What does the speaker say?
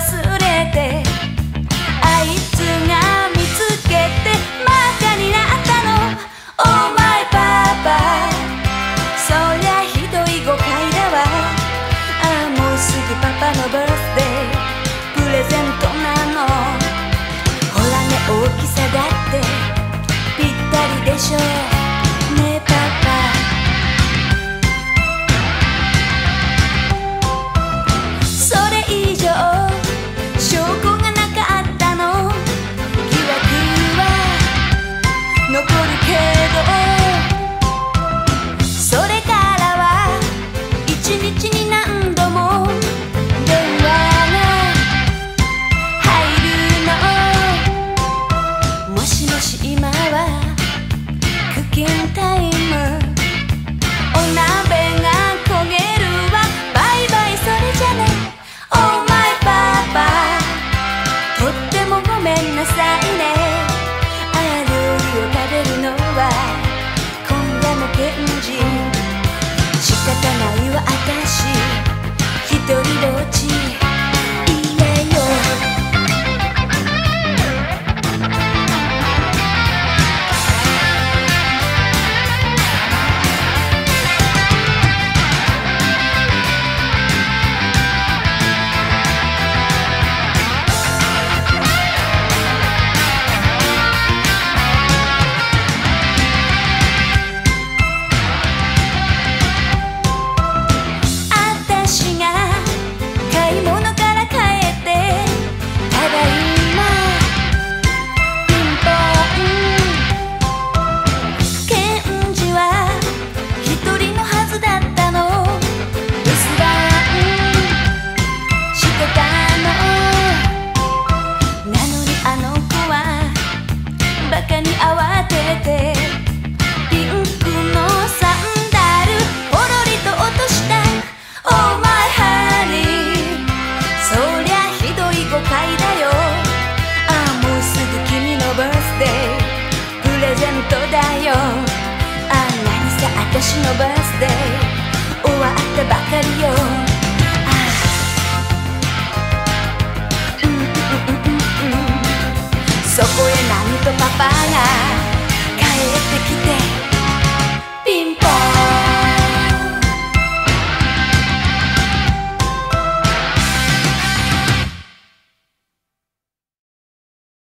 忘れて makin tayo 私のバースデー。終わったばかりよ。